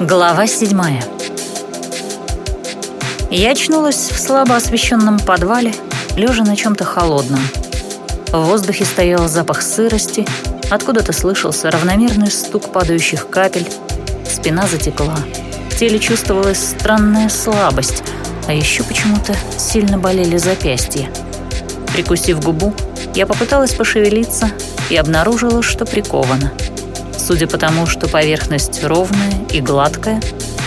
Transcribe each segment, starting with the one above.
Глава седьмая. Я очнулась в слабо освещенном подвале, лежа на чем-то холодном. В воздухе стоял запах сырости, откуда-то слышался равномерный стук падающих капель, спина затекла. В теле чувствовалась странная слабость, а еще почему-то сильно болели запястья. Прикусив губу, я попыталась пошевелиться и обнаружила, что прикована — судя по тому, что поверхность ровная и гладкая,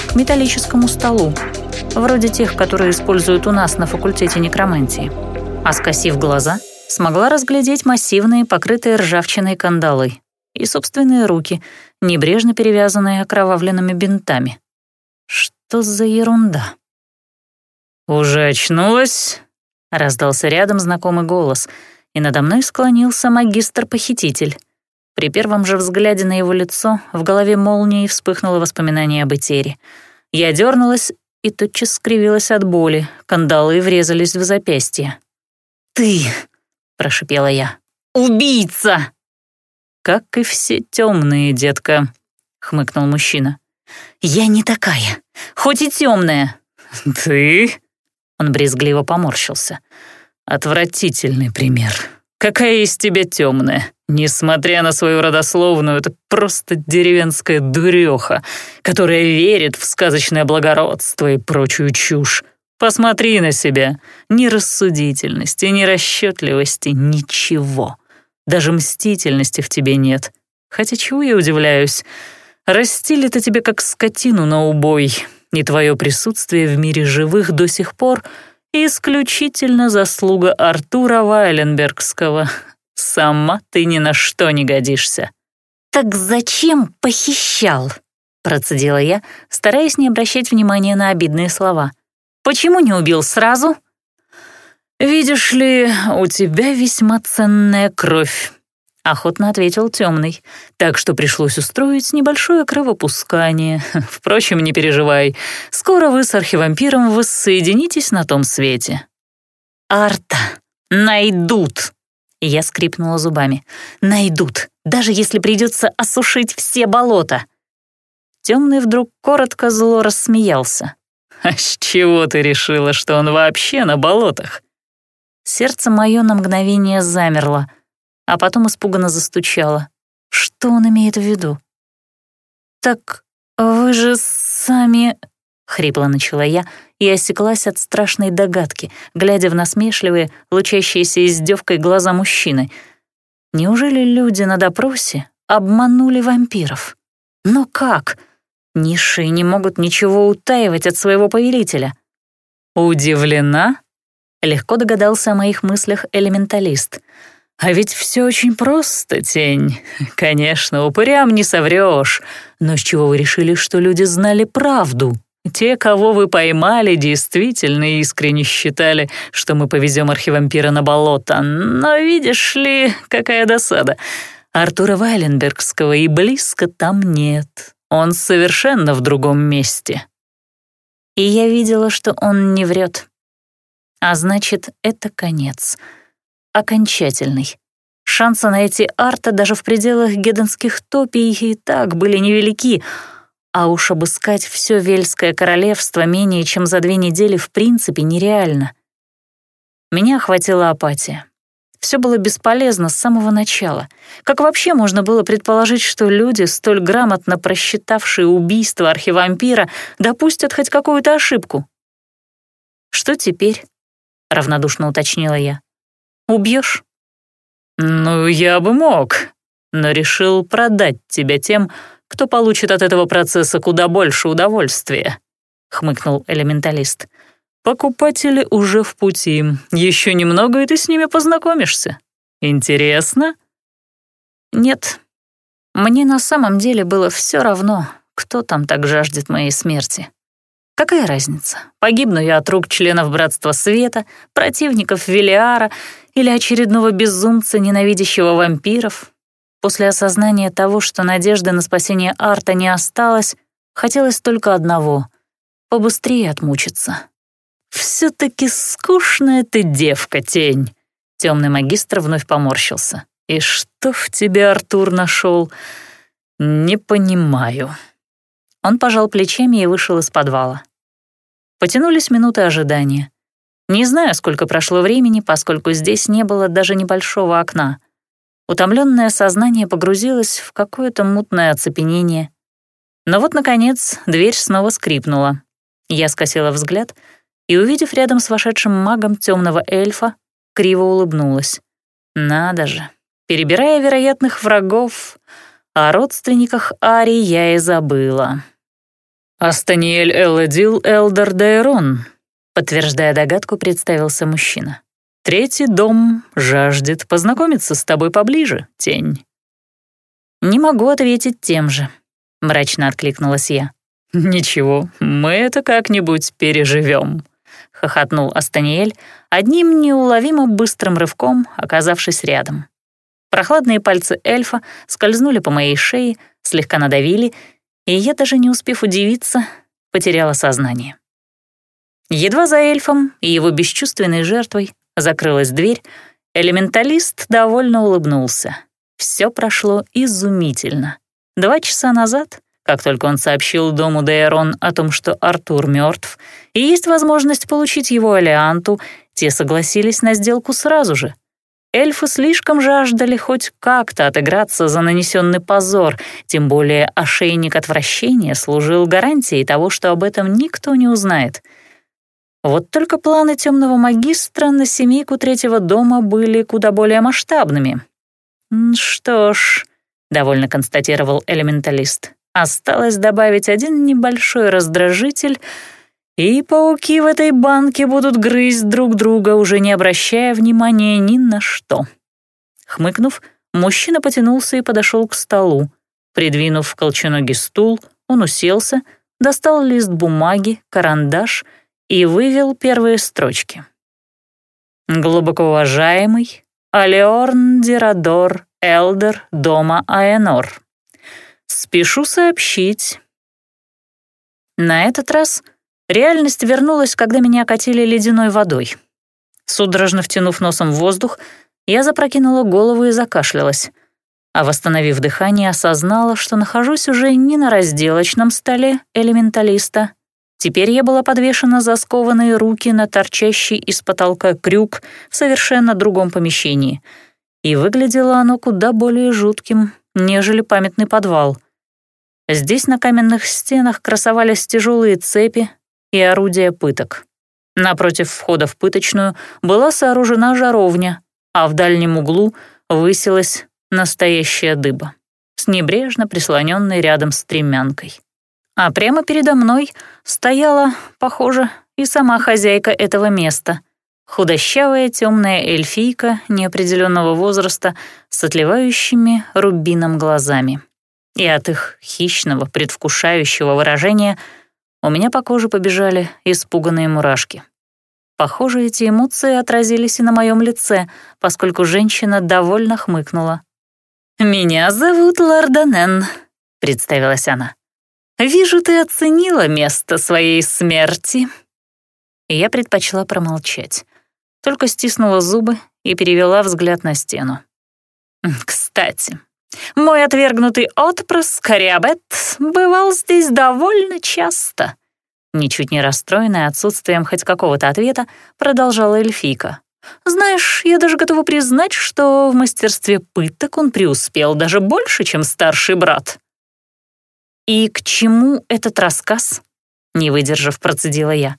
к металлическому столу, вроде тех, которые используют у нас на факультете некромантии. А скосив глаза, смогла разглядеть массивные, покрытые ржавчиной кандалы и собственные руки, небрежно перевязанные окровавленными бинтами. Что за ерунда? «Уже очнулась?» — раздался рядом знакомый голос, и надо мной склонился магистр-похититель. При первом же взгляде на его лицо в голове молнией вспыхнуло воспоминание об Этере. Я дернулась и тотчас скривилась от боли, кандалы врезались в запястье. «Ты!» — прошипела я. «Убийца!» «Как и все темные, детка», — хмыкнул мужчина. «Я не такая, хоть и темная». «Ты?» — он брезгливо поморщился. «Отвратительный пример. Какая из тебя темная? Несмотря на свою родословную, это просто деревенская дуреха, которая верит в сказочное благородство и прочую чушь. Посмотри на себя. Ни рассудительности, ни расчетливости, ничего. Даже мстительности в тебе нет. Хотя чего я удивляюсь? Растили-то тебе как скотину на убой, и твое присутствие в мире живых до сих пор — исключительно заслуга Артура Вайленбергского. Сама ты ни на что не годишься». «Так зачем похищал?» — процедила я, стараясь не обращать внимания на обидные слова. «Почему не убил сразу?» «Видишь ли, у тебя весьма ценная кровь», — охотно ответил темный, «так что пришлось устроить небольшое кровопускание. Впрочем, не переживай, скоро вы с архивампиром воссоединитесь на том свете». «Арта найдут!» Я скрипнула зубами. «Найдут, даже если придется осушить все болота!» Темный вдруг коротко зло рассмеялся. «А с чего ты решила, что он вообще на болотах?» Сердце мое на мгновение замерло, а потом испуганно застучало. Что он имеет в виду? «Так вы же сами...» — хрипло начала я, и осеклась от страшной догадки, глядя в насмешливые, лучащиеся издевкой глаза мужчины. Неужели люди на допросе обманули вампиров? Но как? Низшие не могут ничего утаивать от своего повелителя. «Удивлена?» — легко догадался о моих мыслях элементалист. «А ведь все очень просто, тень. Конечно, упырям не соврешь. Но с чего вы решили, что люди знали правду?» Те, кого вы поймали, действительно искренне считали, что мы повезем архивампира на болото. Но видишь ли, какая досада. Артура Вайленбергского и близко там нет. Он совершенно в другом месте. И я видела, что он не врет. А значит, это конец. Окончательный. Шансы найти Арта даже в пределах геденских топий и так были невелики — а уж обыскать все Вельское королевство менее чем за две недели в принципе нереально. Меня охватила апатия. Все было бесполезно с самого начала. Как вообще можно было предположить, что люди, столь грамотно просчитавшие убийство архивампира, допустят хоть какую-то ошибку? «Что теперь?» — равнодушно уточнила я. «Убьешь?» «Ну, я бы мог, но решил продать тебя тем, кто получит от этого процесса куда больше удовольствия», — хмыкнул элементалист. «Покупатели уже в пути. Еще немного, и ты с ними познакомишься. Интересно?» «Нет. Мне на самом деле было все равно, кто там так жаждет моей смерти. Какая разница, погибну я от рук членов Братства Света, противников Велиара или очередного безумца, ненавидящего вампиров, После осознания того, что надежды на спасение Арта не осталось, хотелось только одного — побыстрее отмучиться. все таки скучная ты девка, тень!» Темный магистр вновь поморщился. «И что в тебе Артур нашел? Не понимаю». Он пожал плечами и вышел из подвала. Потянулись минуты ожидания. Не знаю, сколько прошло времени, поскольку здесь не было даже небольшого окна. Утомленное сознание погрузилось в какое-то мутное оцепенение. Но вот, наконец, дверь снова скрипнула. Я скосила взгляд и, увидев рядом с вошедшим магом темного эльфа, криво улыбнулась. Надо же, перебирая вероятных врагов, о родственниках Ари я и забыла. «Астаниэль Элладил Элдер Дейрон», подтверждая догадку, представился мужчина. «Третий дом жаждет познакомиться с тобой поближе, тень». «Не могу ответить тем же», — мрачно откликнулась я. «Ничего, мы это как-нибудь переживем», — хохотнул Астаниэль, одним неуловимо быстрым рывком оказавшись рядом. Прохладные пальцы эльфа скользнули по моей шее, слегка надавили, и я, даже не успев удивиться, потеряла сознание. Едва за эльфом и его бесчувственной жертвой закрылась дверь, элементалист довольно улыбнулся. Все прошло изумительно. Два часа назад, как только он сообщил дому Дейрон о том, что Артур мертв, и есть возможность получить его алианту, те согласились на сделку сразу же — Эльфы слишком жаждали хоть как-то отыграться за нанесенный позор, тем более ошейник отвращения служил гарантией того, что об этом никто не узнает. Вот только планы темного магистра на семейку третьего дома были куда более масштабными. «Что ж», — довольно констатировал элементалист, «осталось добавить один небольшой раздражитель — и пауки в этой банке будут грызть друг друга, уже не обращая внимания ни на что. Хмыкнув, мужчина потянулся и подошел к столу. Придвинув колченогий стул, он уселся, достал лист бумаги, карандаш и вывел первые строчки. «Глубоко уважаемый Алеорн Дирадор Элдер дома Аэнор. Спешу сообщить». На этот раз — Реальность вернулась, когда меня окатили ледяной водой. Судорожно втянув носом в воздух, я запрокинула голову и закашлялась. А восстановив дыхание, осознала, что нахожусь уже не на разделочном столе элементалиста. Теперь я была подвешена за скованные руки на торчащий из потолка крюк в совершенно другом помещении. И выглядело оно куда более жутким, нежели памятный подвал. Здесь на каменных стенах красовались тяжелые цепи, и орудия пыток. Напротив входа в пыточную была сооружена жаровня, а в дальнем углу высилась настоящая дыба, с небрежно прислоненной рядом стремянкой. А прямо передо мной стояла, похоже, и сама хозяйка этого места — худощавая темная эльфийка неопределенного возраста с отливающими рубином глазами. И от их хищного, предвкушающего выражения — у меня по коже побежали испуганные мурашки. Похоже, эти эмоции отразились и на моем лице, поскольку женщина довольно хмыкнула. «Меня зовут Ларданен», — представилась она. «Вижу, ты оценила место своей смерти». Я предпочла промолчать, только стиснула зубы и перевела взгляд на стену. «Кстати, мой отвергнутый отпрыск Ариабет бывал здесь довольно часто. Ничуть не расстроенная отсутствием хоть какого-то ответа, продолжала эльфийка. «Знаешь, я даже готова признать, что в мастерстве пыток он преуспел даже больше, чем старший брат». «И к чему этот рассказ?» — не выдержав, процедила я.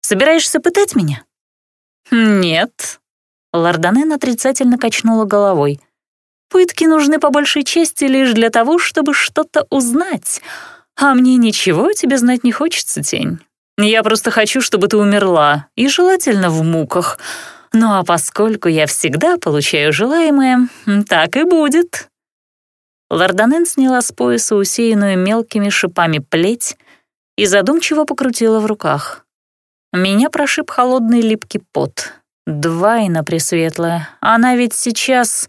«Собираешься пытать меня?» «Нет». Лорданен отрицательно качнула головой — Пытки нужны по большей части лишь для того, чтобы что-то узнать. А мне ничего тебе знать не хочется, тень. Я просто хочу, чтобы ты умерла, и желательно в муках. Ну а поскольку я всегда получаю желаемое, так и будет». Лорданен сняла с пояса усеянную мелкими шипами плеть и задумчиво покрутила в руках. Меня прошиб холодный липкий пот. Двойно пресветлая. Она ведь сейчас...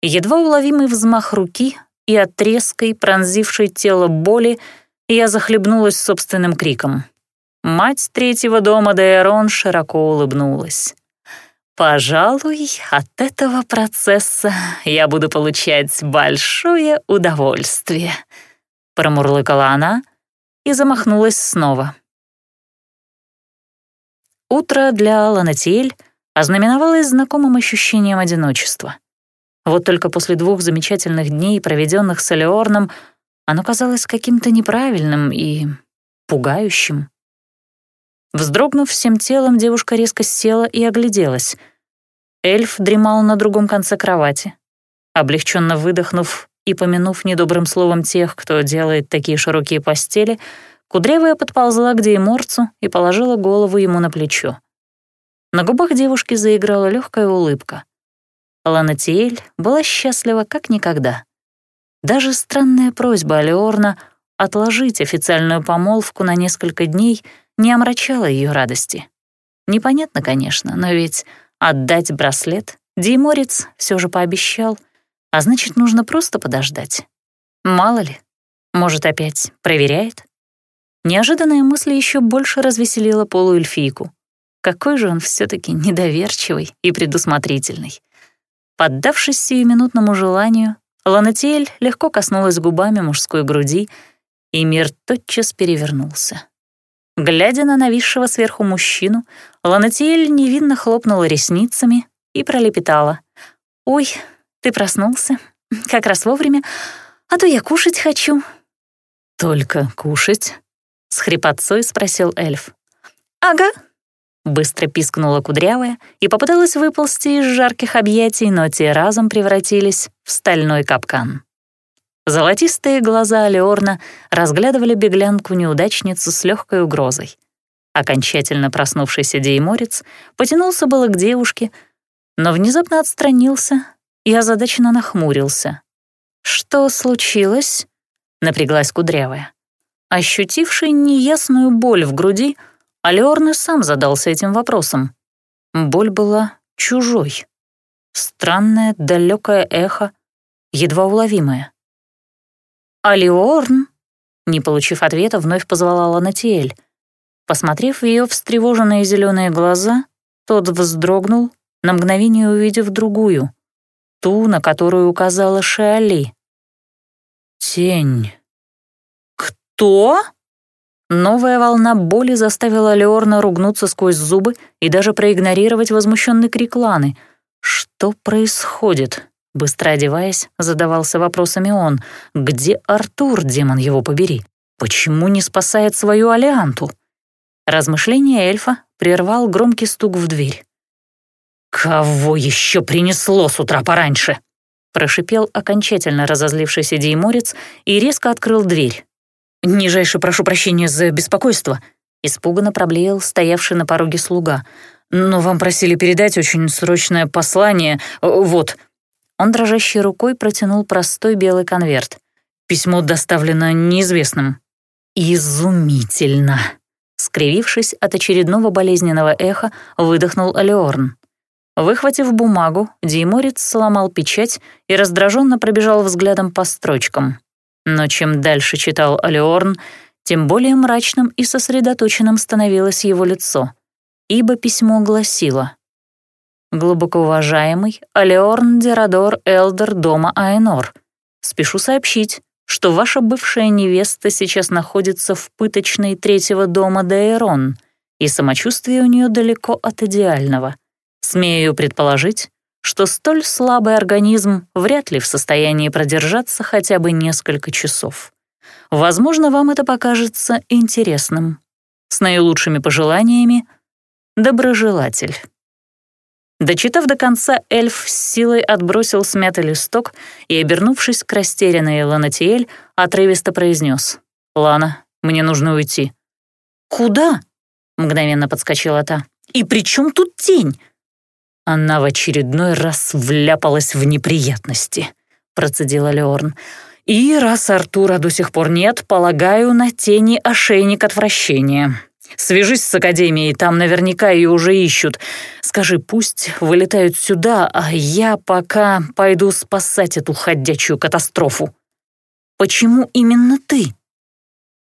Едва уловимый взмах руки и от резкой, пронзившей тело боли я захлебнулась собственным криком. Мать третьего дома Дейрон широко улыбнулась. «Пожалуй, от этого процесса я буду получать большое удовольствие», промурлыкала она и замахнулась снова. Утро для Ланатиэль ознаменовалось знакомым ощущением одиночества. Вот только после двух замечательных дней, проведенных с Элеорном, оно казалось каким-то неправильным и пугающим. Вздрогнув всем телом, девушка резко села и огляделась. Эльф дремал на другом конце кровати. Облегченно выдохнув и помянув недобрым словом тех, кто делает такие широкие постели, Кудрявая подползла к Дейморцу и положила голову ему на плечо. На губах девушки заиграла легкая улыбка. Ланатиэль была счастлива как никогда. Даже странная просьба Алиорна отложить официальную помолвку на несколько дней не омрачала ее радости. Непонятно, конечно, но ведь отдать браслет Дейморец все же пообещал, а значит, нужно просто подождать. Мало ли, может, опять проверяет? Неожиданная мысль еще больше развеселила полуэльфийку. Какой же он все таки недоверчивый и предусмотрительный. Поддавшись сиюминутному желанию, Ланатиэль легко коснулась губами мужской груди, и мир тотчас перевернулся. Глядя на нависшего сверху мужчину, Ланатиэль невинно хлопнула ресницами и пролепетала. «Ой, ты проснулся? Как раз вовремя. А то я кушать хочу». «Только кушать?» — с хрипотцой спросил эльф. «Ага», — быстро пискнула кудрявая и попыталась выползти из жарких объятий, но те разом превратились в стальной капкан. Золотистые глаза Алеорна разглядывали беглянку-неудачницу с легкой угрозой. Окончательно проснувшийся дейморец потянулся было к девушке, но внезапно отстранился и озадаченно нахмурился. «Что случилось?» — напряглась кудрявая. Ощутивший неясную боль в груди, Алеорне сам задался этим вопросом. Боль была чужой. Странное, далекое эхо, едва уловимое. «Алиорн!» Не получив ответа, вновь позвала Ланатиэль. Посмотрев в ее встревоженные зеленые глаза, тот вздрогнул, на мгновение увидев другую, ту, на которую указала Шиали. «Тень», «Что?» Новая волна боли заставила Леорна ругнуться сквозь зубы и даже проигнорировать возмущенный крик Ланы. «Что происходит?» Быстро одеваясь, задавался вопросами он. «Где Артур, демон его побери? Почему не спасает свою Алианту?» Размышление эльфа прервал громкий стук в дверь. «Кого еще принесло с утра пораньше?» Прошипел окончательно разозлившийся дейморец и резко открыл дверь. «Нижайше прошу прощения за беспокойство», — испуганно проблеял стоявший на пороге слуга. «Но вам просили передать очень срочное послание. Вот». Он дрожащей рукой протянул простой белый конверт. «Письмо доставлено неизвестным». «Изумительно!» Скривившись от очередного болезненного эха, выдохнул Алеорн. Выхватив бумагу, Дейморец сломал печать и раздраженно пробежал взглядом по строчкам. Но чем дальше читал Алеорн, тем более мрачным и сосредоточенным становилось его лицо, ибо письмо гласило «Глубоко уважаемый Алеорн Дерадор Элдер дома Аэнор, спешу сообщить, что ваша бывшая невеста сейчас находится в пыточной третьего дома Дейрон, и самочувствие у нее далеко от идеального. Смею предположить, что столь слабый организм вряд ли в состоянии продержаться хотя бы несколько часов. Возможно, вам это покажется интересным. С наилучшими пожеланиями — доброжелатель. Дочитав до конца, эльф силой отбросил смятый листок и, обернувшись к растерянной Ланатиэль, отрывисто произнес: «Лана, мне нужно уйти». «Куда?» — мгновенно подскочила та. «И при чем тут тень? Она в очередной раз вляпалась в неприятности, процедила Леорн. И раз Артура до сих пор нет, полагаю, на тени ошейник отвращения. Свяжись с Академией, там наверняка ее уже ищут. Скажи, пусть вылетают сюда, а я пока пойду спасать эту ходячую катастрофу. Почему именно ты?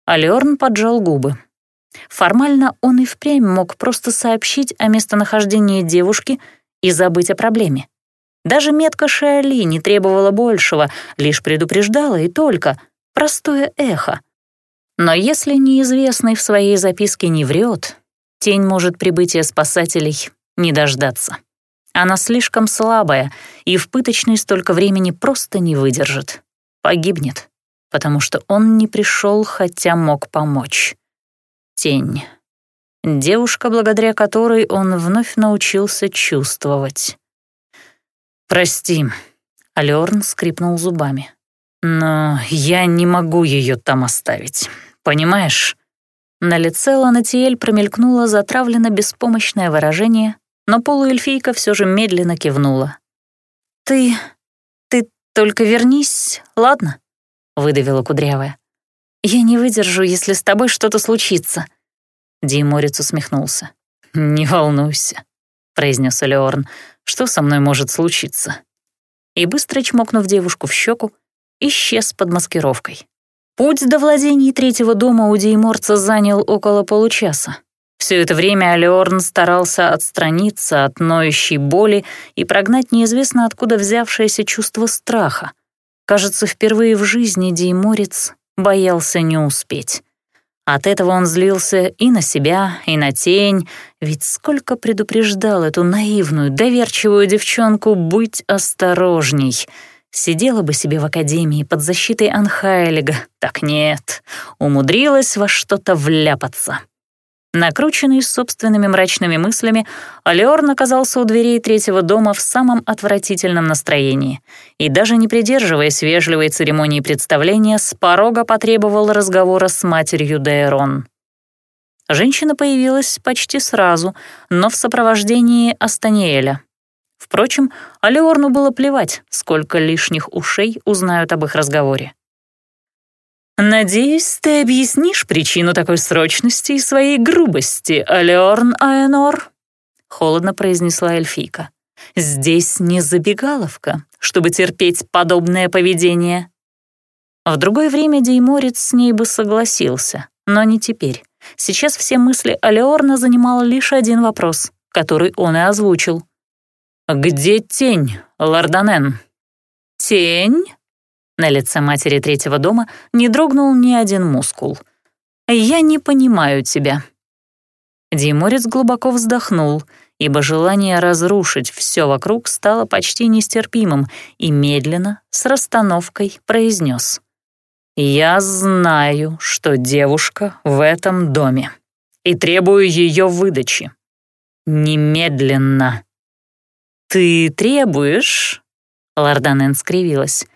Алёрн поджал губы. Формально он и впрямь мог просто сообщить о местонахождении девушки и забыть о проблеме. Даже метка Шиали не требовала большего, лишь предупреждала и только. простое эхо. Но если неизвестный в своей записке не врет, тень может прибытия спасателей не дождаться. Она слишком слабая и в пыточной столько времени просто не выдержит. Погибнет, потому что он не пришел, хотя мог помочь. Тень. Девушка, благодаря которой он вновь научился чувствовать. «Прости», — Алёрн скрипнул зубами. «Но я не могу ее там оставить, понимаешь?» На лице Ланатиэль промелькнуло затравлено беспомощное выражение, но полуэльфийка все же медленно кивнула. «Ты... ты только вернись, ладно?» — выдавила Кудрявая. «Я не выдержу, если с тобой что-то случится». Диморец усмехнулся. «Не волнуйся», — произнес Элеорн. «Что со мной может случиться?» И быстро чмокнув девушку в щеку, исчез под маскировкой. Путь до владений третьего дома у Дейморца занял около получаса. Все это время Алеорн старался отстраниться от ноющей боли и прогнать неизвестно откуда взявшееся чувство страха. Кажется, впервые в жизни Дейморец боялся не успеть. От этого он злился и на себя, и на тень, ведь сколько предупреждал эту наивную, доверчивую девчонку быть осторожней. Сидела бы себе в академии под защитой Анхайлига, так нет, умудрилась во что-то вляпаться. Накрученный собственными мрачными мыслями, Алеорн оказался у дверей третьего дома в самом отвратительном настроении и, даже не придерживаясь вежливой церемонии представления, с порога потребовал разговора с матерью Дейрон. Женщина появилась почти сразу, но в сопровождении Астаниэля. Впрочем, Алеорну было плевать, сколько лишних ушей узнают об их разговоре. «Надеюсь, ты объяснишь причину такой срочности и своей грубости, Алеорн Аэнор», — холодно произнесла эльфийка. «Здесь не забегаловка, чтобы терпеть подобное поведение». В другое время Дейморец с ней бы согласился, но не теперь. Сейчас все мысли Алеорна занимал лишь один вопрос, который он и озвучил. «Где тень, Лорданен?» «Тень?» На лице матери третьего дома не дрогнул ни один мускул. «Я не понимаю тебя». Диморец глубоко вздохнул, ибо желание разрушить все вокруг стало почти нестерпимым и медленно, с расстановкой, произнес. «Я знаю, что девушка в этом доме и требую ее выдачи. Немедленно». «Ты требуешь?» Лорданен скривилась.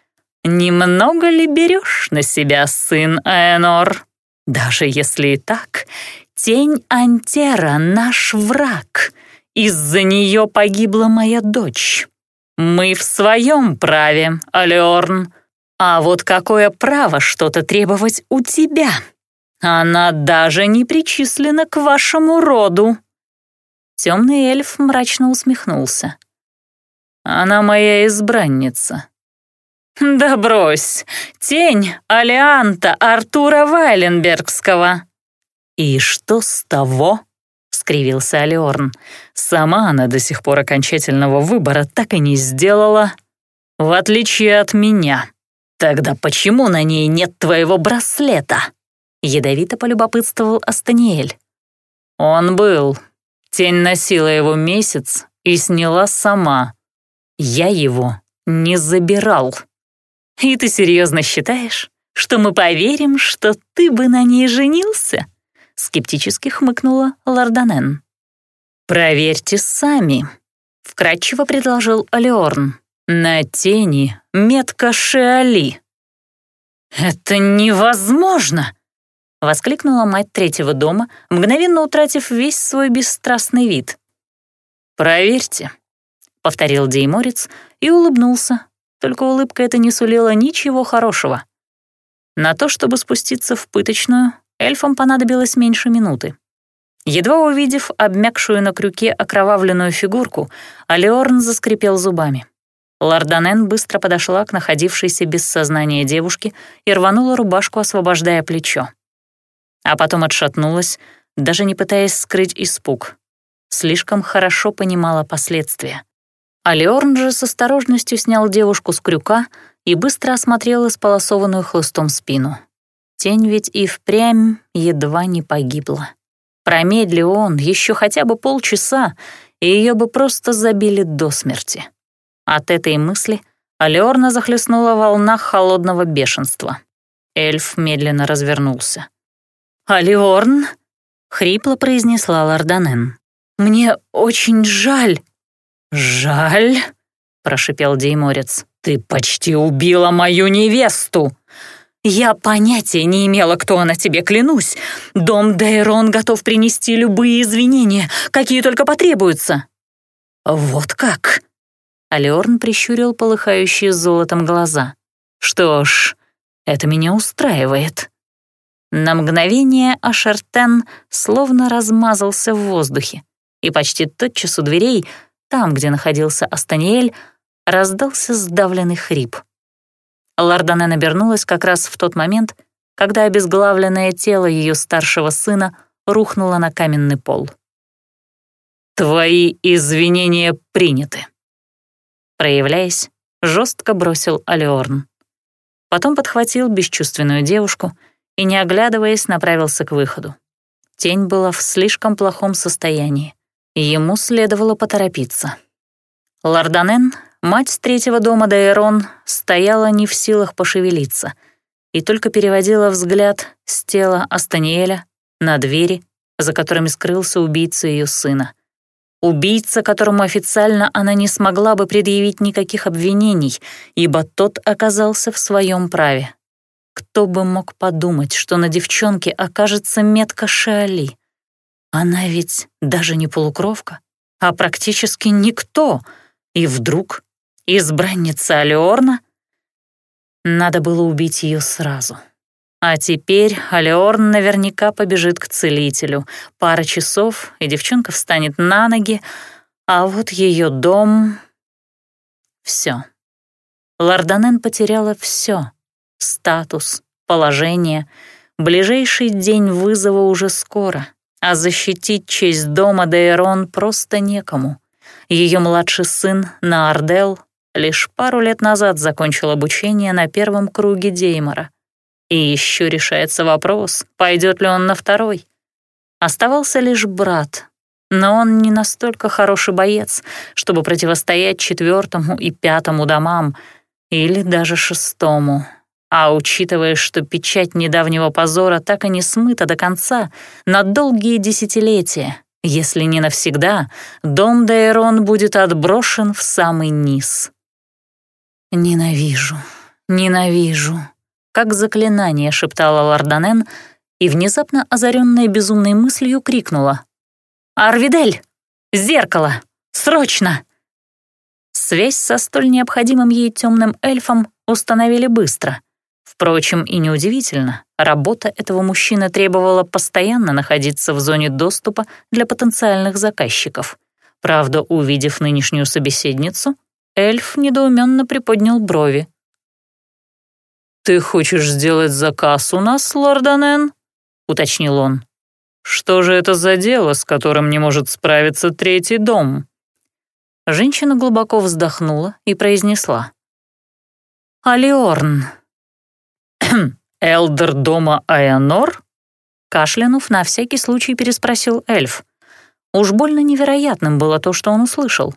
«Немного ли берешь на себя, сын Аэнор? Даже если и так, тень Антера — наш враг. Из-за нее погибла моя дочь. Мы в своем праве, Алеорн. А вот какое право что-то требовать у тебя? Она даже не причислена к вашему роду». Темный эльф мрачно усмехнулся. «Она моя избранница», «Да брось! Тень Алианта Артура Вайленбергского!» «И что с того?» — скривился Алиорн. «Сама она до сих пор окончательного выбора так и не сделала, в отличие от меня. Тогда почему на ней нет твоего браслета?» Ядовито полюбопытствовал Астаниэль. «Он был. Тень носила его месяц и сняла сама. Я его не забирал». «И ты серьезно считаешь, что мы поверим, что ты бы на ней женился?» — скептически хмыкнула Лорданен. «Проверьте сами», — вкратчиво предложил Алеорн. «На тени метка Шиали». «Это невозможно!» — воскликнула мать третьего дома, мгновенно утратив весь свой бесстрастный вид. «Проверьте», — повторил Дейморец и улыбнулся, только улыбка эта не сулила ничего хорошего. На то, чтобы спуститься в пыточную, эльфам понадобилось меньше минуты. Едва увидев обмякшую на крюке окровавленную фигурку, Алеорн заскрипел зубами. Ларданен быстро подошла к находившейся без сознания девушке и рванула рубашку, освобождая плечо. А потом отшатнулась, даже не пытаясь скрыть испуг. Слишком хорошо понимала последствия. Алиорн же с осторожностью снял девушку с крюка и быстро осмотрел исполосованную хлыстом спину. Тень ведь и впрямь едва не погибла. Промедли он еще хотя бы полчаса, и ее бы просто забили до смерти. От этой мысли Алиорна захлестнула волна холодного бешенства. Эльф медленно развернулся. «Алиорн?» — хрипло произнесла Ларданен. «Мне очень жаль». «Жаль?» — прошипел Дейморец. «Ты почти убила мою невесту!» «Я понятия не имела, кто она тебе, клянусь. Дом Дейрон готов принести любые извинения, какие только потребуются». «Вот как?» Алиорн прищурил полыхающие золотом глаза. «Что ж, это меня устраивает». На мгновение Ашертен словно размазался в воздухе, и почти тотчас у дверей, там, где находился Астаниэль, раздался сдавленный хрип. Лардана обернулась как раз в тот момент, когда обезглавленное тело ее старшего сына рухнуло на каменный пол. «Твои извинения приняты», — проявляясь, жестко бросил Алиорн. Потом подхватил бесчувственную девушку и, не оглядываясь, направился к выходу. Тень была в слишком плохом состоянии, ему следовало поторопиться. Ларданен, мать третьего дома Дайрон, стояла не в силах пошевелиться и только переводила взгляд с тела Астаниэля на двери, за которыми скрылся убийца ее сына. Убийца, которому официально она не смогла бы предъявить никаких обвинений, ибо тот оказался в своем праве. Кто бы мог подумать, что на девчонке окажется метка Шиали? Она ведь даже не полукровка, а практически никто. И вдруг избранница Алиорна? Надо было убить ее сразу. А теперь Алиорн наверняка побежит к целителю. Пара часов, и девчонка встанет на ноги, а вот ее дом... Все. Ларданен потеряла все: Статус, положение. Ближайший день вызова уже скоро, а защитить честь дома Дейрон просто некому. Ее младший сын Наардел лишь пару лет назад закончил обучение на первом круге Деймора — и еще решается вопрос, пойдет ли он на второй. Оставался лишь брат, но он не настолько хороший боец, чтобы противостоять четвертому и пятому домам, или даже шестому. А учитывая, что печать недавнего позора так и не смыта до конца, на долгие десятилетия, если не навсегда, дом Дейрон будет отброшен в самый низ. «Ненавижу, ненавижу», как заклинание шептала Ларданен и, внезапно озаренная безумной мыслью, крикнула. «Арвидель! Зеркало! Срочно!» Связь со столь необходимым ей темным эльфом установили быстро. Впрочем, и неудивительно, работа этого мужчины требовала постоянно находиться в зоне доступа для потенциальных заказчиков. Правда, увидев нынешнюю собеседницу, эльф недоуменно приподнял брови. «Ты хочешь сделать заказ у нас, Лорданен?» — уточнил он. «Что же это за дело, с которым не может справиться третий дом?» Женщина глубоко вздохнула и произнесла. «Алиорн». «Элдер дома Айонор?» Кашлянув, на всякий случай переспросил эльф. Уж больно невероятным было то, что он услышал.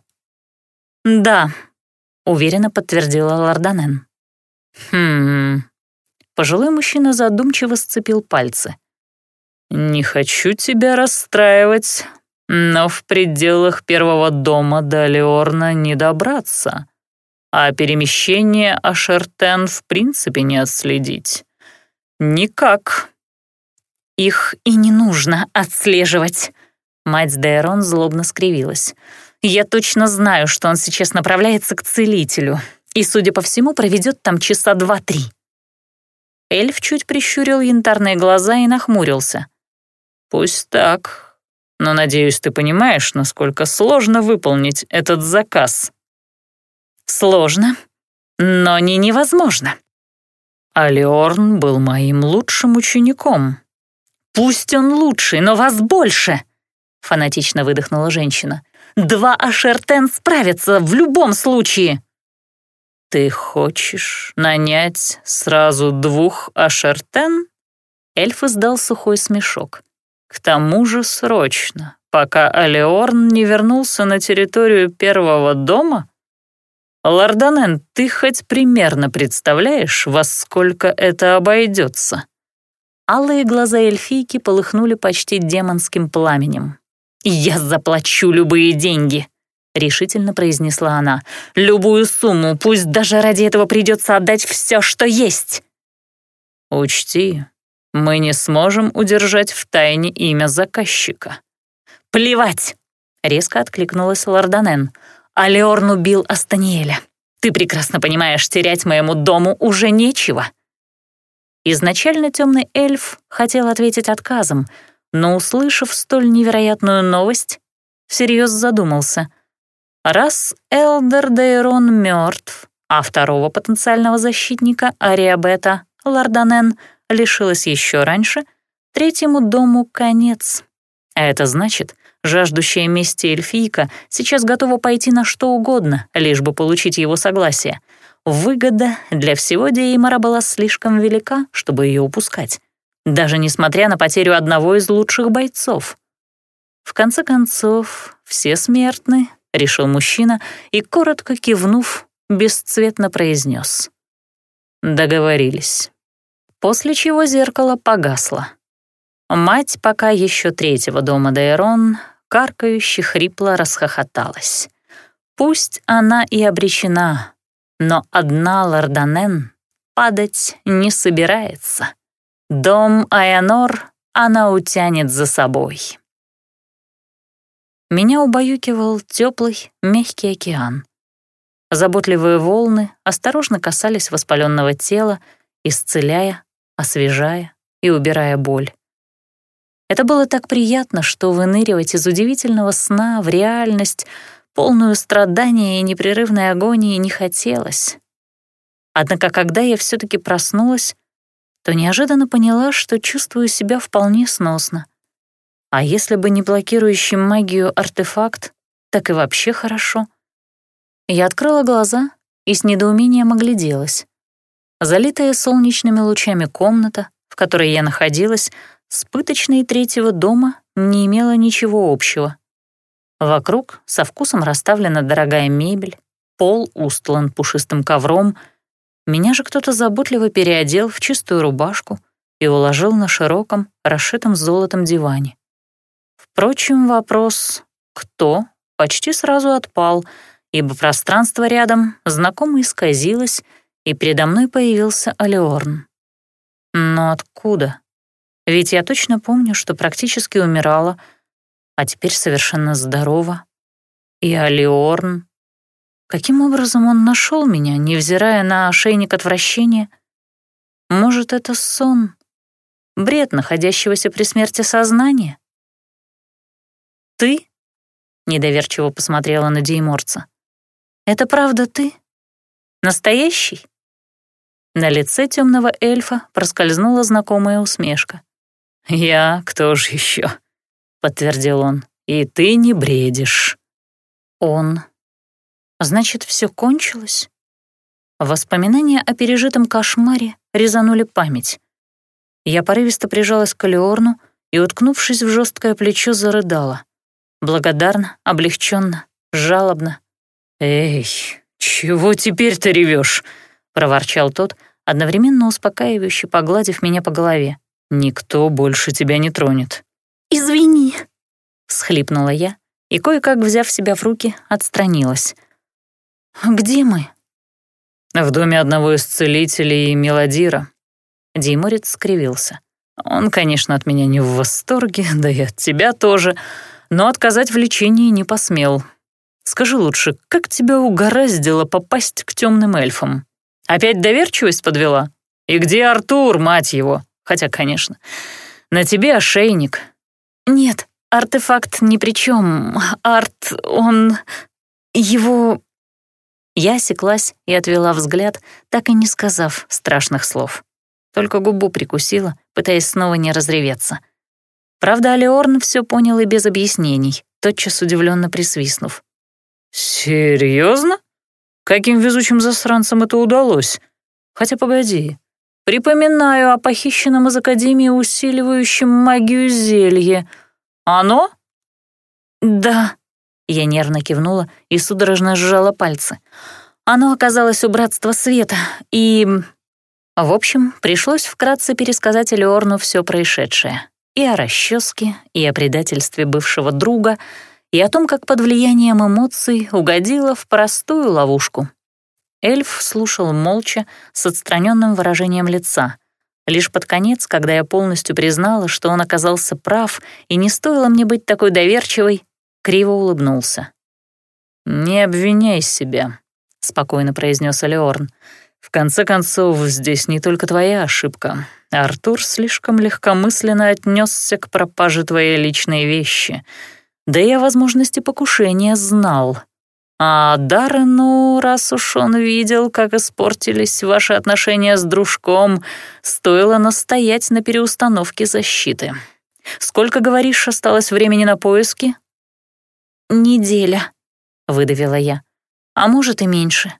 «Да», — уверенно подтвердила Лорданен. «Хм...» Пожилой мужчина задумчиво сцепил пальцы. «Не хочу тебя расстраивать, но в пределах первого дома до Леорна не добраться, а перемещение Ашертен в принципе не отследить. Никак». «Их и не нужно отслеживать», — мать Дейрон злобно скривилась. «Я точно знаю, что он сейчас направляется к целителю, и, судя по всему, проведет там часа два-три. Эльф чуть прищурил янтарные глаза и нахмурился. «Пусть так, но, надеюсь, ты понимаешь, насколько сложно выполнить этот заказ». «Сложно, но не невозможно». Алиорн был моим лучшим учеником. «Пусть он лучший, но вас больше!» — фанатично выдохнула женщина. Два Ашертен справятся в любом случае!» «Ты хочешь нанять сразу двух Ашертен?» Эльф издал сухой смешок. «К тому же срочно, пока Алеорн не вернулся на территорию первого дома?» «Лорданен, ты хоть примерно представляешь, во сколько это обойдется?» Алые глаза эльфийки полыхнули почти демонским пламенем. «Я заплачу любые деньги», — решительно произнесла она. «Любую сумму, пусть даже ради этого придется отдать все, что есть». «Учти, мы не сможем удержать в тайне имя заказчика». «Плевать!» — резко откликнулась Лорданен. «Алеорн убил Астаниэля. Ты прекрасно понимаешь, терять моему дому уже нечего». Изначально темный эльф хотел ответить отказом, но, услышав столь невероятную новость, всерьез задумался. Раз Элдер Дейрон мертв, а второго потенциального защитника, Ариабета, Ларданен, лишилась еще раньше, третьему дому конец. А это значит, жаждущая мести эльфийка сейчас готова пойти на что угодно, лишь бы получить его согласие — Выгода для всего Деймора была слишком велика, чтобы ее упускать, даже несмотря на потерю одного из лучших бойцов. В конце концов, все смертны, решил мужчина и, коротко кивнув, бесцветно произнес. Договорились. После чего зеркало погасло. Мать пока еще третьего дома Дейрон каркающе хрипло расхохоталась. Пусть она и обречена, но одна Лорданен падать не собирается. Дом Айонор она утянет за собой. Меня убаюкивал теплый, мягкий океан. Заботливые волны осторожно касались воспаленного тела, исцеляя, освежая и убирая боль. Это было так приятно, что выныривать из удивительного сна в реальность — полную страдания и непрерывной агонии не хотелось. Однако, когда я все таки проснулась, то неожиданно поняла, что чувствую себя вполне сносно. А если бы не блокирующий магию артефакт, так и вообще хорошо. Я открыла глаза и с недоумением огляделась. Залитая солнечными лучами комната, в которой я находилась, с пыточной третьего дома не имела ничего общего. Вокруг со вкусом расставлена дорогая мебель, пол устлан пушистым ковром. Меня же кто-то заботливо переодел в чистую рубашку и уложил на широком, расшитом золотом диване. Впрочем, вопрос «кто?» почти сразу отпал, ибо пространство рядом знакомо исказилось, и передо мной появился Алеорн. Но откуда? Ведь я точно помню, что практически умирала — а теперь совершенно здорова. И Алиорн. Каким образом он нашел меня, невзирая на ошейник отвращения? Может, это сон? Бред находящегося при смерти сознания? «Ты?» — недоверчиво посмотрела на Дейморца. «Это правда ты? Настоящий?» На лице темного эльфа проскользнула знакомая усмешка. «Я кто же еще? подтвердил он. «И ты не бредишь». «Он...» «Значит, все кончилось?» Воспоминания о пережитом кошмаре резанули память. Я порывисто прижалась к Алиорну и, уткнувшись в жесткое плечо, зарыдала. Благодарно, облегченно, жалобно. «Эй, чего теперь ты ревешь? проворчал тот, одновременно успокаивающе погладив меня по голове. «Никто больше тебя не тронет. «Извини», — всхлипнула я и, кое-как взяв себя в руки, отстранилась. «Где мы?» «В доме одного из целителей Мелодира». Диморец скривился. «Он, конечно, от меня не в восторге, да и от тебя тоже, но отказать в лечении не посмел. Скажи лучше, как тебя угораздило попасть к темным эльфам? Опять доверчивость подвела? И где Артур, мать его? Хотя, конечно, на тебе ошейник, «Нет, артефакт ни при чем. Арт, он... его...» Я осеклась и отвела взгляд, так и не сказав страшных слов. Только губу прикусила, пытаясь снова не разреветься. Правда, Алиорн все понял и без объяснений, тотчас удивленно присвистнув. «Серьезно? Каким везучим засранцам это удалось? Хотя погоди, припоминаю о похищенном из Академии усиливающем магию зелье. Оно?» «Да», — я нервно кивнула и судорожно сжала пальцы. «Оно оказалось у Братства Света, и...» В общем, пришлось вкратце пересказать Элеорну все происшедшее. И о расческе, и о предательстве бывшего друга, и о том, как под влиянием эмоций угодила в простую ловушку. Эльф слушал молча, с отстраненным выражением лица. Лишь под конец, когда я полностью признала, что он оказался прав, и не стоило мне быть такой доверчивой, криво улыбнулся. «Не обвиняй себя», — спокойно произнес Алеорн. В конце концов, здесь не только твоя ошибка. Артур слишком легкомысленно отнесся к пропаже твоей личной вещи. Да и о возможности покушения знал. А Даррену, раз уж он видел, как испортились ваши отношения с дружком, стоило настоять на переустановке защиты. Сколько, говоришь, осталось времени на поиски? «Неделя», — выдавила я. «А может и меньше».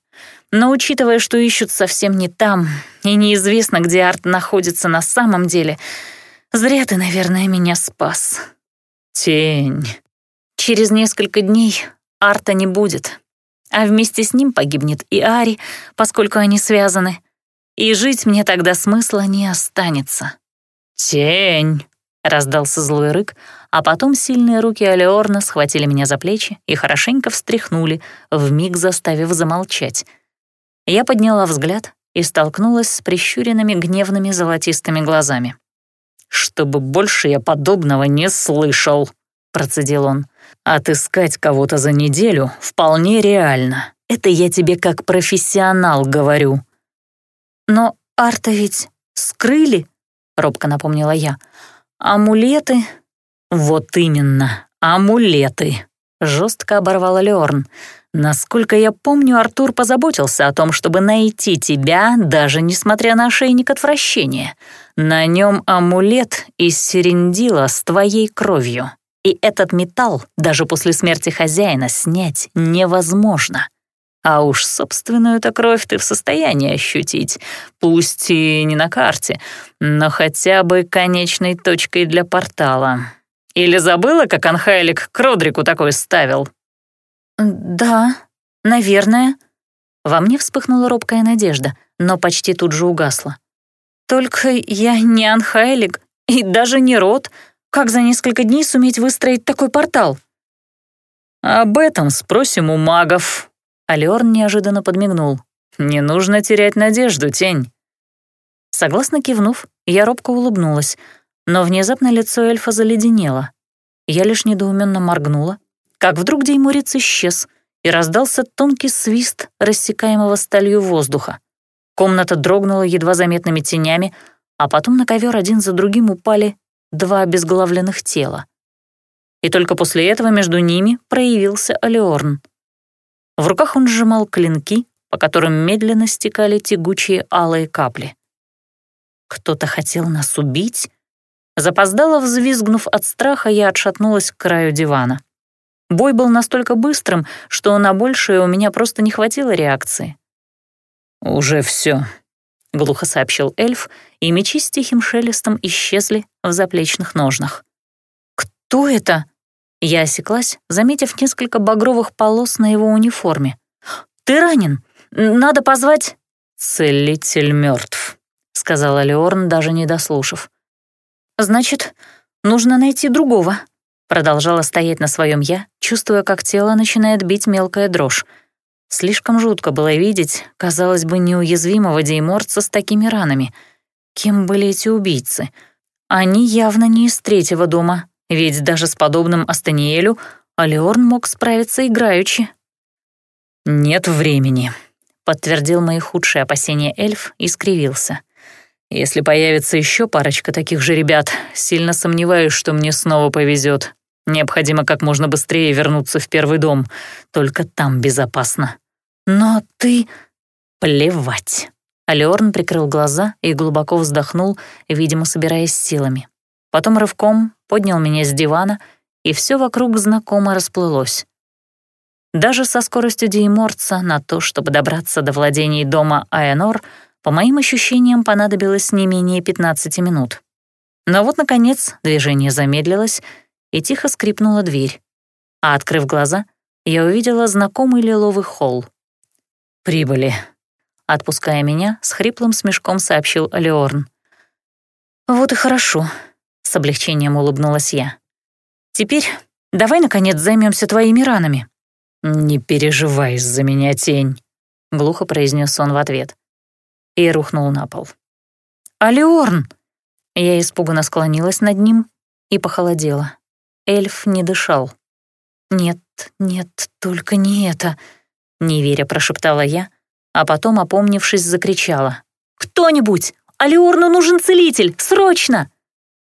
Но учитывая, что ищут совсем не там, и неизвестно, где Арт находится на самом деле, зря ты, наверное, меня спас. Тень. Через несколько дней Арта не будет, а вместе с ним погибнет и Ари, поскольку они связаны, и жить мне тогда смысла не останется. «Тень!» — раздался злой рык, а потом сильные руки Алеорна схватили меня за плечи и хорошенько встряхнули, вмиг заставив замолчать — я подняла взгляд и столкнулась с прищуренными гневными золотистыми глазами. «Чтобы больше я подобного не слышал», — процедил он. «Отыскать кого-то за неделю вполне реально. Это я тебе как профессионал говорю». «Но Арта ведь скрыли», — робко напомнила я. «Амулеты...» «Вот именно, амулеты», — жестко оборвала Леорн. Насколько я помню, Артур позаботился о том, чтобы найти тебя, даже несмотря на ошейник отвращения. На нем амулет из серендила с твоей кровью. И этот металл даже после смерти хозяина снять невозможно. А уж собственную-то кровь ты в состоянии ощутить, пусть и не на карте, но хотя бы конечной точкой для портала. Или забыла, как Анхайлик к Родрику такой ставил? «Да, наверное». Во мне вспыхнула робкая надежда, но почти тут же угасла. «Только я не Анхайлик и даже не Род. Как за несколько дней суметь выстроить такой портал?» «Об этом спросим у магов», — Алёрн неожиданно подмигнул. «Не нужно терять надежду, тень». Согласно кивнув, я робко улыбнулась, но внезапно лицо эльфа заледенело. Я лишь недоуменно моргнула, как вдруг Деймурец исчез, и раздался тонкий свист рассекаемого сталью воздуха. Комната дрогнула едва заметными тенями, а потом на ковер один за другим упали два обезглавленных тела. И только после этого между ними проявился Алеорн. В руках он сжимал клинки, по которым медленно стекали тягучие алые капли. Кто-то хотел нас убить? Запоздало взвизгнув от страха, я отшатнулась к краю дивана. Бой был настолько быстрым, что на большее у меня просто не хватило реакции. «Уже все, глухо сообщил эльф, и мечи с тихим шелестом исчезли в заплечных ножнах. «Кто это?» Я осеклась, заметив несколько багровых полос на его униформе. «Ты ранен! Надо позвать...» «Целитель мертв, сказала Леорн, даже не дослушав. «Значит, нужно найти другого», Продолжала стоять на своем я, чувствуя, как тело начинает бить мелкая дрожь. Слишком жутко было видеть, казалось бы, неуязвимого дейморца с такими ранами. Кем были эти убийцы? Они явно не из третьего дома, ведь даже с подобным Астаниэлю Алеорн мог справиться играючи. «Нет времени», — подтвердил мои худшие опасения эльф и скривился. Если появится еще парочка таких же ребят, сильно сомневаюсь, что мне снова повезет. Необходимо как можно быстрее вернуться в первый дом. Только там безопасно. Но ты... Плевать. Алёрн прикрыл глаза и глубоко вздохнул, видимо, собираясь силами. Потом рывком поднял меня с дивана и все вокруг знакомо расплылось. Даже со скоростью Дейморца на то, чтобы добраться до владений дома Аэнор, по моим ощущениям, понадобилось не менее 15 минут. Но вот, наконец, движение замедлилось, и тихо скрипнула дверь. А, открыв глаза, я увидела знакомый лиловый холл. «Прибыли», — отпуская меня, с хриплым смешком сообщил Алиорн. «Вот и хорошо», — с облегчением улыбнулась я. «Теперь давай, наконец, займемся твоими ранами». «Не переживай из-за меня, тень», — глухо произнес он в ответ. И рухнул на пол. «Алиорн!» Я испуганно склонилась над ним и похолодела. Эльф не дышал. «Нет, нет, только не это», — неверя прошептала я, а потом, опомнившись, закричала. «Кто-нибудь! Алиорну нужен целитель! Срочно!»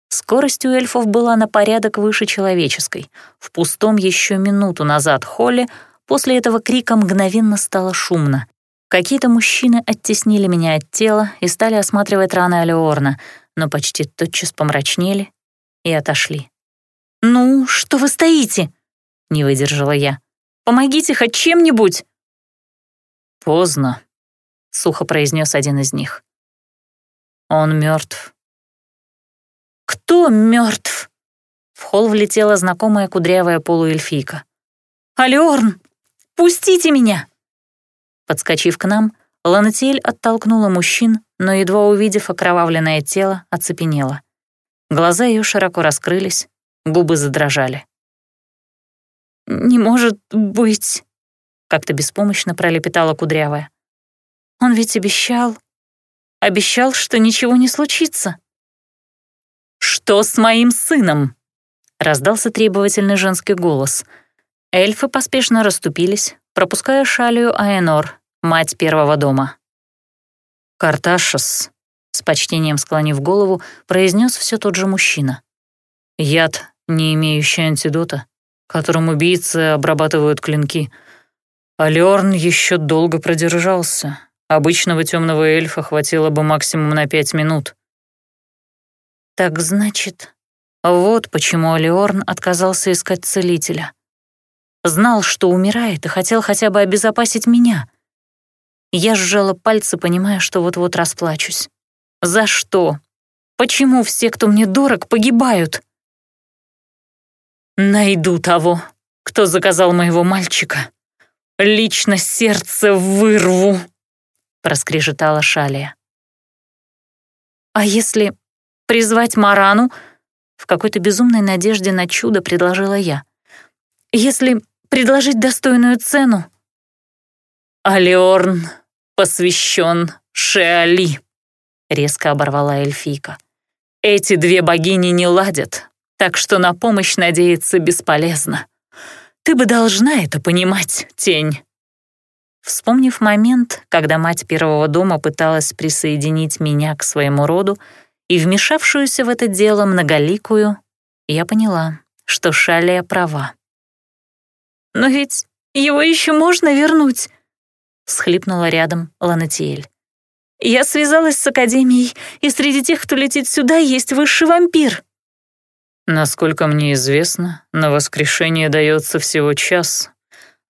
Скорость у эльфов была на порядок выше человеческой. В пустом еще минуту назад холле после этого крика мгновенно стало шумно. Какие-то мужчины оттеснили меня от тела и стали осматривать раны Алиорна, но почти тотчас помрачнели и отошли. «Ну, что вы стоите?» — не выдержала я. «Помогите хоть чем-нибудь!» «Поздно», — сухо произнес один из них. «Он мертв. «Кто мертв? В холл влетела знакомая кудрявая полуэльфийка. «Алиорн, пустите меня!» Подскочив к нам, Ланатель оттолкнула мужчин, но, едва увидев окровавленное тело, оцепенела. Глаза ее широко раскрылись, губы задрожали. «Не может быть!» — как-то беспомощно пролепетала кудрявая. «Он ведь обещал, обещал, что ничего не случится». «Что с моим сыном?» — раздался требовательный женский голос. Эльфы поспешно расступились, пропуская шалию Аэнор, мать первого дома. «Карташес», — с почтением склонив голову, произнес все тот же мужчина. «Яд, не имеющий антидота, которым убийцы обрабатывают клинки. А Леорн еще долго продержался. Обычного темного эльфа хватило бы максимум на пять минут. Так значит, вот почему Алиорн отказался искать целителя. Знал, что умирает, и хотел хотя бы обезопасить меня. Я сжала пальцы, понимая, что вот-вот расплачусь. За что? Почему все, кто мне дорог, погибают? Найду того, кто заказал моего мальчика. Лично сердце вырву, проскрежетала Шалия. А если Призвать Марану? В какой-то безумной надежде на чудо предложила я. Если предложить достойную цену. Алиорн посвящен Шеали, резко оборвала эльфийка. Эти две богини не ладят, так что на помощь надеяться бесполезно. Ты бы должна это понимать, тень. Вспомнив момент, когда мать первого дома пыталась присоединить меня к своему роду, и вмешавшуюся в это дело многоликую, я поняла, что Шалия права. «Но ведь его еще можно вернуть», — схлипнула рядом Ланатиэль. «Я связалась с Академией, и среди тех, кто летит сюда, есть высший вампир». «Насколько мне известно, на воскрешение дается всего час,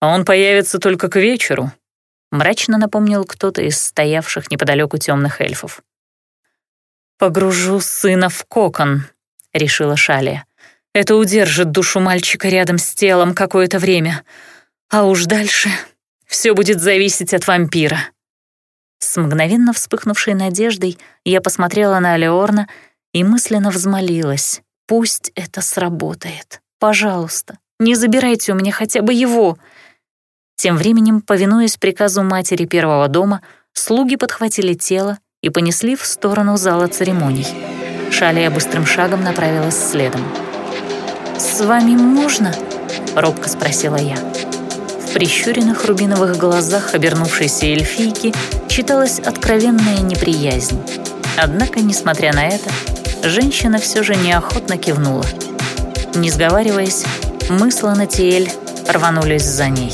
а он появится только к вечеру», — мрачно напомнил кто-то из стоявших неподалеку темных эльфов. «Погружу сына в кокон», — решила Шалия. «Это удержит душу мальчика рядом с телом какое-то время. А уж дальше все будет зависеть от вампира». С мгновенно вспыхнувшей надеждой я посмотрела на Алеорна и мысленно взмолилась. «Пусть это сработает. Пожалуйста, не забирайте у меня хотя бы его». Тем временем, повинуясь приказу матери первого дома, слуги подхватили тело и понесли в сторону зала церемоний. Шалия быстрым шагом направилась следом. «С вами можно?» — робко спросила я. В прищуренных рубиновых глазах обернувшейся эльфийки читалась откровенная неприязнь. Однако, несмотря на это, женщина все же неохотно кивнула. Не сговариваясь, мы с Ланатиэль рванулись за ней.